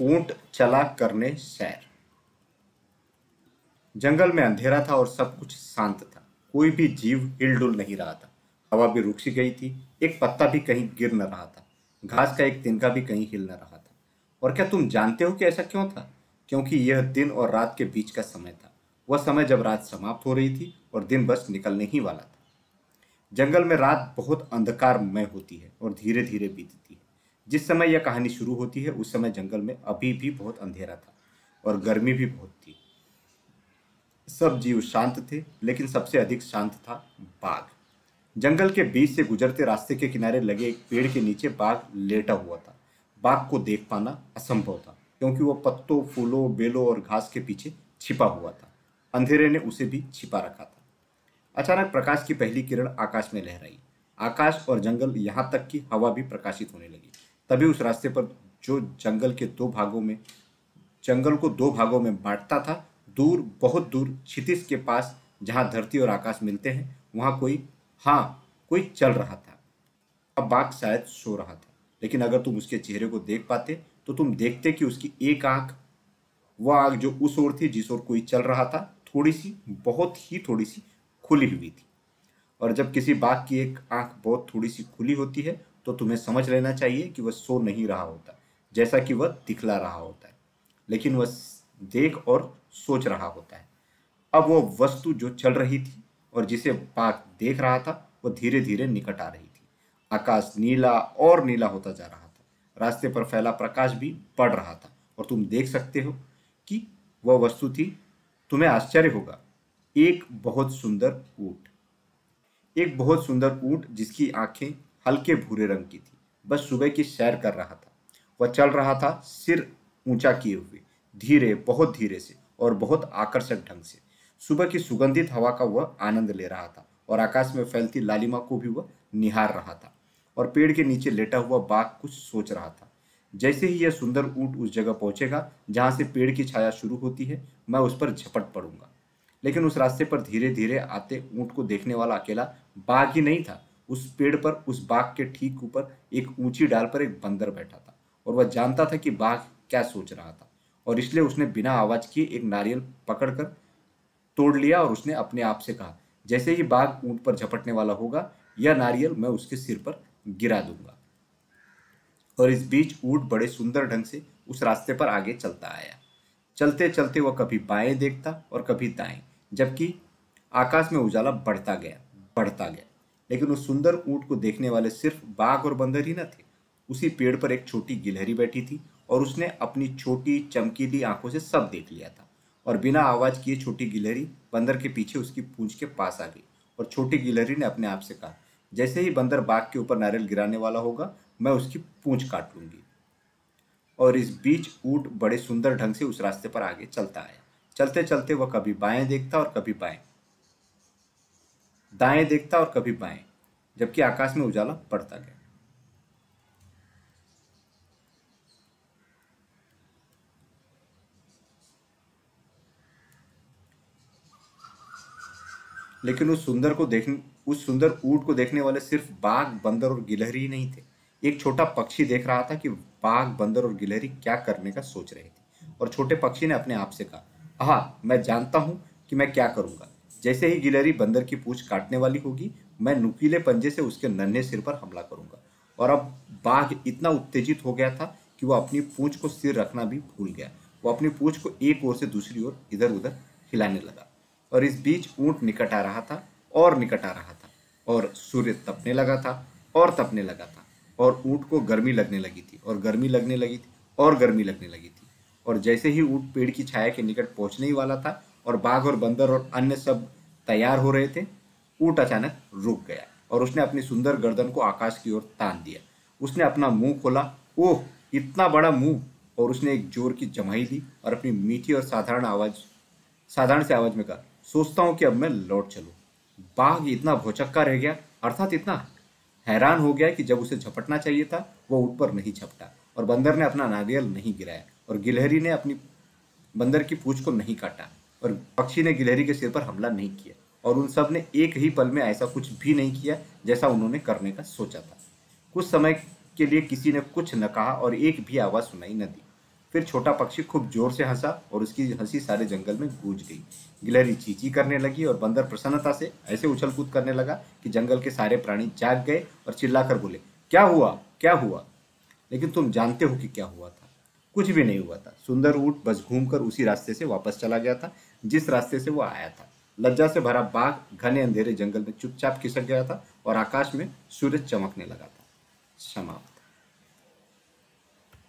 ऊँट चला करने सैर। जंगल में अंधेरा था और सब कुछ शांत था। कोई भी जीव हिलडुल नहीं रहा था। हवा भी रुक सी गई थी। एक पत्ता भी कहीं गिर न रहा था। घास का एक तिनका भी कहीं हिल न रहा था। और क्या तुम जानते हो कि ऐसा क्यों था? क्योंकि यह दिन और रात के बीच का समय था। वह समय जब रात समाप्त हो रही थी और दिन बस निकलने ही वाला था। जंगल में रात बहुत अंधकारमय होती है और धीरे धीरे बीतती है। जिस समय यह कहानी शुरू होती है, उस समय जंगल में अभी भी बहुत अंधेरा था और गर्मी भी बहुत थी। सब जीव शांत थे, लेकिन सबसे अधिक शांत था बाघ। जंगल के बीच से गुजरते रास्ते के किनारे लगे एक पेड़ के नीचे बाघ लेटा हुआ था। बाघ को देख पाना असंभव था, क्योंकि वह पत्तों, फूलों, बेलों और घास के पीछे छिपा हुआ था। अंधेरे ने उसे भी छिपा रखा था। अचानक प्रकाश की पहली किरण आकाश में लहराई। आकाश और जंगल यहाँ तक कि हवा भी प्रकाशित होने लगी। तभी उस रास्ते पर जो जंगल के दो भागों में, जंगल को दो भागों में बांटता था, दूर, बहुत दूर, क्षितिज के पास, जहाँ धरती और आकाश मिलते हैं, वहाँ कोई हाँ कोई चल रहा था। अब बाघ शायद सो रहा था। लेकिन अगर तुम उसके चेहरे को देख पाते तो तुम देखते कि उसकी एक आँख वह आँख जो उस ओर थी, जिस ओर कोई चल रहा था थोड़ी सी बहुत ही थोड़ी सी खुली हुई थी। और जब किसी बाघ की एक आँख बहुत थोड़ी सी खुली होती है तो तुम्हें समझ लेना चाहिए कि वह सो नहीं रहा होता, जैसा कि वह दिखला रहा होता है। लेकिन वह देख और सोच रहा होता है। अब वह वस्तु जो चल रही थी और जिसे पाक देख रहा था वह धीरे धीरे निकट आ रही थी। आकाश नीला और नीला होता जा रहा था। रास्ते पर फैला प्रकाश भी बढ़ रहा था। और तुम देख सकते हो कि वह वस्तु थी। तुम्हें आश्चर्य होगा, एक बहुत सुंदर ऊँट। एक बहुत सुंदर ऊँट जिसकी आँखें हल्के भूरे रंग की थी। बस सुबह की सैर कर रहा था। वह चल रहा था सिर ऊँचा किए हुए, धीरे, बहुत धीरे से और बहुत आकर्षक ढंग से। सुबह की सुगंधित हवा का वह आनंद ले रहा था और आकाश में फैलती लालिमा को भी वह निहार रहा था और पेड़ के नीचे लेटा हुआ बाघ कुछ सोच रहा था। जैसे ही यह सुंदर ऊँट उस जगह पहुंचेगा जहाँ से पेड़ की छाया शुरू होती है, मैं उस पर झपट पड़ूँगा। लेकिन उस रास्ते पर धीरे धीरे आते ऊँट को देखने वाला अकेला बाघ ही नहीं था। उस पेड़ पर, उस बाघ के ठीक ऊपर एक ऊँची डाल पर एक बंदर बैठा था और वह जानता था कि बाघ क्या सोच रहा था और इसलिए उसने बिना आवाज़ किए एक नारियल पकड़कर तोड़ लिया और उसने अपने आप से कहा, जैसे ही बाघ ऊँट पर झपटने वाला होगा, यह नारियल मैं उसके सिर पर गिरा दूँगा। और इस बीच ऊँट बड़े सुंदर ढंग से उस रास्ते पर आगे चलता आया। चलते चलते वह कभी बाएँ देखता और कभी दाएँ, जबकि आकाश में उजाला बढ़ता गया बढ़ता गया। लेकिन उस सुंदर ऊँट को देखने वाले सिर्फ़ बाघ और बंदर ही न थे। उसी पेड़ पर एक छोटी गिलहरी बैठी थी और उसने अपनी छोटी चमकीली आँखों से सब देख लिया था और बिना आवाज़ किए छोटी गिलहरी बंदर के पीछे उसकी पूंछ के पास आ गई और छोटी गिलहरी ने अपने आप से कहा, जैसे ही बंदर बाघ के ऊपर नारियल गिराने वाला होगा, मैं उसकी पूंछ काट लूँगी। और इस बीच ऊट बड़े सुंदर ढंग से उस रास्ते पर आगे चलता आया। चलते चलते वह कभी बाएँ देखता और कभी बाएँ। दाएँ देखता और कभी बाएँ, जबकि आकाश में उजाला पड़ता गया। लेकिन उस सुंदर को देखने उस सुंदर ऊट को देखने वाले सिर्फ़ बाघ, बंदर और गिलहरी ही नहीं थे। एक छोटा पक्षी देख रहा था कि बाघ, बंदर और गिलहरी क्या करने का सोच रहे थे। और छोटे पक्षी ने अपने आप से कहा हाँ मैं जानता हूँ कि मैं क्या करूँगा। जैसे ही गिलहरी बंदर की पूछ काटने वाली होगी, मैं नुकीले पंजे से उसके नन्हे सिर पर हमला करूँगा। और अब बाघ इतना उत्तेजित हो गया था कि वह अपनी पूंछ को सिर रखना भी भूल गया। वो अपनी पूंछ को एक ओर से दूसरी ओर इधर उधर हिलाने लगा। और इस बीच ऊँट निकट आ रहा था, और निकट आ रहा था, और सूर्य तपने लगा था, और तपने लगा था, और ऊँट को गर्मी लगने लगी थी, और गर्मी लगने लगी थी, और गर्मी लगने लगी थी। और जैसे ही ऊँट पेड़ की छाया के निकट पहुँचने ही वाला था, और बाघ और बंदर और अन्य सब तैयार हो रहे थे, ऊँट अचानक रुक गया और उसने अपनी सुंदर गर्दन को आकाश की ओर तान दिया। उसने अपना मुँह खोला, ओह, इतना बड़ा मुँह! और उसने एक ज़ोर की जमाई ली और अपनी मीठी और साधारण आवाज़, साधारण से आवाज़ में कहा, सोचता हूँ कि अब मैं लौट चलूँ। बाघ इतना भौचक्का रह गया, अर्थात इतना हैरान हो गया कि जब उसे झपटना चाहिए था, वो ऊट पर नहीं झपटा और बंदर ने अपना नारियल नहीं गिराया और गिलहरी ने अपनी, बंदर की पूछ को नहीं काटा। और पक्षी ने गिलहरी के सिर पर हमला नहीं किया और उन सबने एक ही पल में ऐसा कुछ भी नहीं किया जैसा उन्होंने करने का सोचा था। कुछ समय के लिए किसी ने कुछ न कहा और एक भी आवाज़ सुनाई न दी। फिर छोटा पक्षी खूब ज़ोर से हंसा और उसकी हँसी सारे जंगल में गूंज गई। गिलहरी चींची करने लगी और बंदर प्रसन्नता से ऐसे उछल कूद करने लगा कि जंगल के सारे प्राणी जाग गए और चिल्लाकर बोले, क्या हुआ? क्या हुआ? लेकिन तुम जानते हो कि क्या हुआ था। कुछ भी नहीं हुआ था। सुंदर ऊट बस घूमकर उसी रास्ते से वापस चला गया था, जिस रास्ते से वो आया था। लज्जा से भरा बाघ घने अंधेरे जंगल में चुपचाप खिसक गया था और आकाश में सूरज चमकने लगा था। समाप्त।